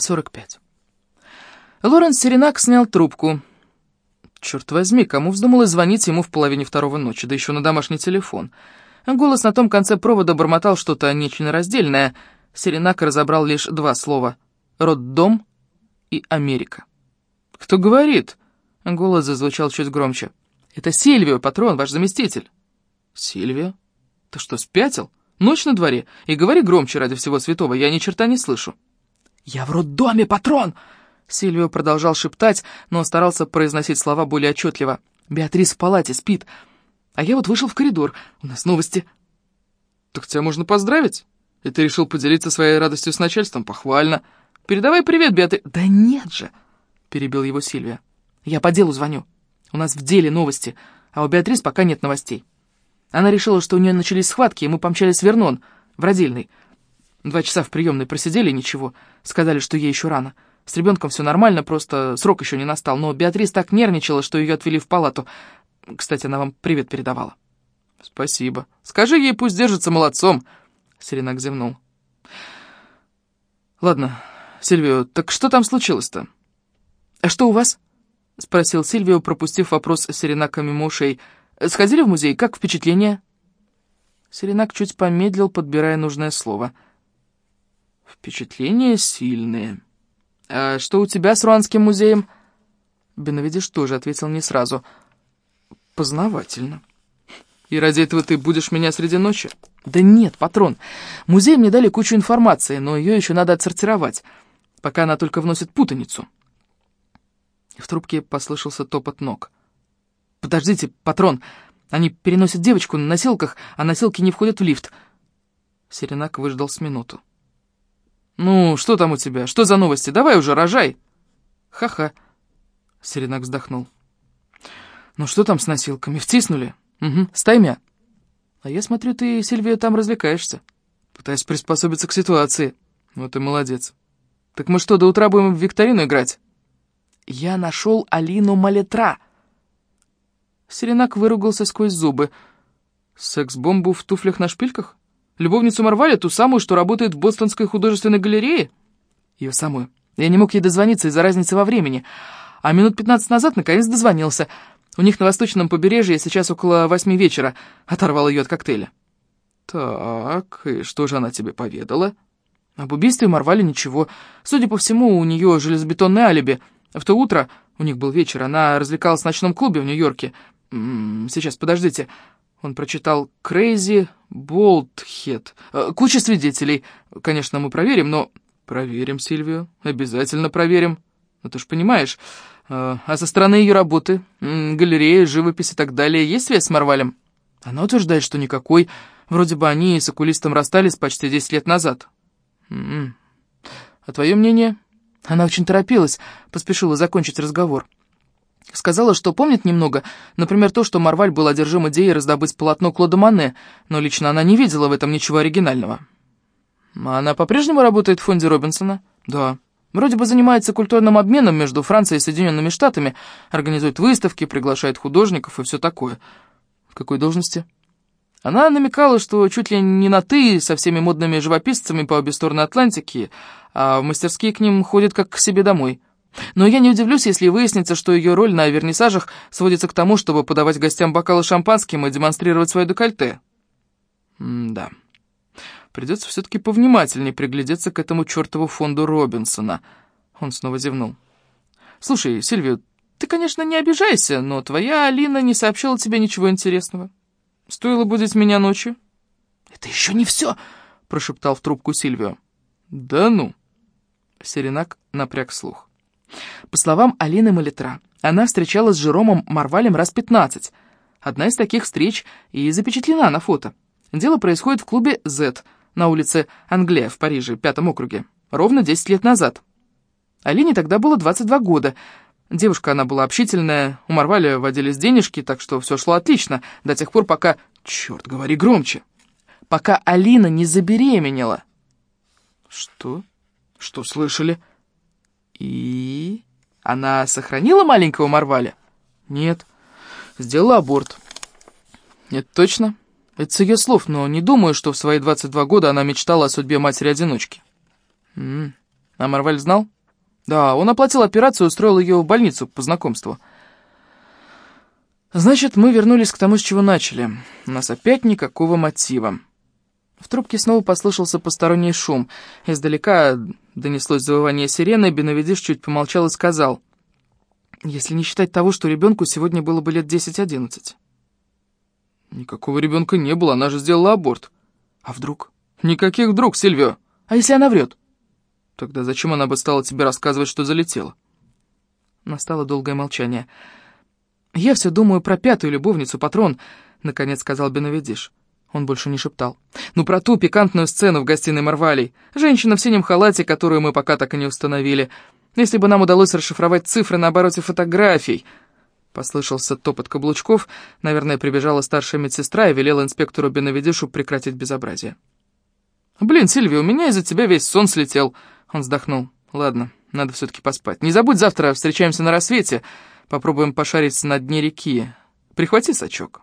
45. Лоренс Серенак снял трубку. Черт возьми, кому вздумалось звонить ему в половине второго ночи, да еще на домашний телефон. Голос на том конце провода бормотал что-то нечленораздельное. Серенак разобрал лишь два слова — «роддом» и «Америка». «Кто говорит?» — голос зазвучал чуть громче. «Это Сильвио, патрон, ваш заместитель». «Сильвио? Ты что, спятил? Ночь на дворе, и говори громче ради всего святого, я ни черта не слышу». «Я в роддоме, патрон!» Сильвио продолжал шептать, но старался произносить слова более отчетливо. «Беатрис в палате, спит. А я вот вышел в коридор. У нас новости». «Так тебя можно поздравить? И ты решил поделиться своей радостью с начальством? Похвально. Передавай привет, Беатрис...» «Да нет же!» — перебил его Сильвия. «Я по делу звоню. У нас в деле новости, а у Беатрис пока нет новостей. Она решила, что у нее начались схватки, и мы помчались в Вернон, в родильный. Два часа в приемной просидели, ничего. Сказали, что ей еще рано. С ребенком все нормально, просто срок еще не настал. Но Беатрис так нервничала, что ее отвели в палату. Кстати, она вам привет передавала. Спасибо. Скажи ей, пусть держится молодцом. Серенак зевнул. Ладно, Сильвио, так что там случилось-то? А что у вас? Спросил Сильвио, пропустив вопрос Серенака мимо. Сходили в музей? Как впечатление? Серенак чуть помедлил, подбирая нужное слово. Впечатления сильные. А что у тебя с Руанским музеем? Беновидиш тоже ответил не сразу. Познавательно. И ради этого ты будешь меня среди ночи? Да нет, патрон. Музей мне дали кучу информации, но ее еще надо отсортировать, пока она только вносит путаницу. В трубке послышался топот ног. «Подождите, патрон, они переносят девочку на носилках, а носилки не входят в лифт». Серенак выждал с минуту. «Ну, что там у тебя? Что за новости? Давай уже, рожай!» «Ха-ха!» Серенак вздохнул. «Ну что там с носилками? Втиснули?» «Угу, стаймя». «А я смотрю, ты, Сильвия, там развлекаешься. Пытаюсь приспособиться к ситуации. Вот и молодец. Так мы что, до утра будем в викторину играть?» «Я нашел Алину Малетра!» Серенак выругался сквозь зубы. «Секс-бомбу в туфлях на шпильках? Любовницу Марвали, ту самую, что работает в Бостонской художественной галерее?» «Ее самую. Я не мог ей дозвониться из-за разницы во времени. А минут пятнадцать назад наконец дозвонился. У них на восточном побережье сейчас около восьми вечера. Оторвал ее от коктейля». «Так, и что же она тебе поведала?» «Об убийстве Марвали ничего. Судя по всему, у нее железобетонное алиби. В то утро, у них был вечер, она развлекалась в ночном клубе в Нью-Йорке. Сейчас, подождите. Он прочитал «Crazy Bolthead». Э, куча свидетелей. Конечно, мы проверим, но... Проверим, Сильвию. Обязательно проверим. Ну, ты ж понимаешь. Э, а со стороны ее работы, галерея, живопись и так далее, есть связь с Марвалем? Она утверждает, что никакой. Вроде бы они с окулистом расстались почти 10 лет назад. А твое мнение? Она очень торопилась, поспешила закончить разговор. Сказала, что помнит немного, например, то, что Марваль был одержим идеей раздобыть полотно Клода Мане, но лично она не видела в этом ничего оригинального. Она по-прежнему работает в фонде Робинсона? Да. Вроде бы занимается культурным обменом между Францией и Соединенными Штатами, организует выставки, приглашает художников и все такое. В какой должности? Она намекала, что чуть ли не на «ты» со всеми модными живописцами по обе стороны Атлантики, а в мастерские к ним ходит как к себе домой. Но я не удивлюсь, если выяснится, что ее роль на вернисажах сводится к тому, чтобы подавать гостям бокалы шампанским и демонстрировать свое декольте. М да. Придется все-таки повнимательнее приглядеться к этому чертову фонду Робинсона. Он снова зевнул. Слушай, Сильвия, ты, конечно, не обижайся, но твоя Алина не сообщила тебе ничего интересного. Стоило будить меня ночью. Это еще не все, прошептал в трубку Сильвио. Да ну. Серенак напряг слух. По словам Алины Малитра, она встречалась с Жеромом Марвалем раз пятнадцать. Одна из таких встреч и запечатлена на фото. Дело происходит в клубе Z на улице Англия в Париже, пятом округе, ровно 10 лет назад. Алине тогда было 22 года. Девушка она была общительная, у Марваля водились денежки, так что все шло отлично, до тех пор, пока... Черт, говори громче. Пока Алина не забеременела. Что? Что слышали? И... Она сохранила маленького Марваля? Нет. Сделала аборт. Нет, точно. Это с ее слов, но не думаю, что в свои 22 года она мечтала о судьбе матери-одиночки. А Марваль знал? Да, он оплатил операцию и устроил ее в больницу по знакомству. Значит, мы вернулись к тому, с чего начали. У нас опять никакого мотива. В трубке снова послышался посторонний шум. Издалека донеслось завывание сирены, Беновидиш чуть помолчал и сказал, «Если не считать того, что ребенку сегодня было бы лет 10-11». «Никакого ребенка не было, она же сделала аборт». «А вдруг?» «Никаких вдруг, Сильвио. А если она врет?» «Тогда зачем она бы стала тебе рассказывать, что залетела?» Настало долгое молчание. «Я все думаю про пятую любовницу, патрон», — наконец сказал Беновидиш. Он больше не шептал. «Ну, про ту пикантную сцену в гостиной Марвалей. Женщина в синем халате, которую мы пока так и не установили. Если бы нам удалось расшифровать цифры на обороте фотографий...» Послышался топот каблучков. Наверное, прибежала старшая медсестра и велела инспектору Беновидишу прекратить безобразие. «Блин, Сильви, у меня из-за тебя весь сон слетел!» Он вздохнул. «Ладно, надо все-таки поспать. Не забудь, завтра встречаемся на рассвете. Попробуем пошарить на дне реки. Прихвати сачок».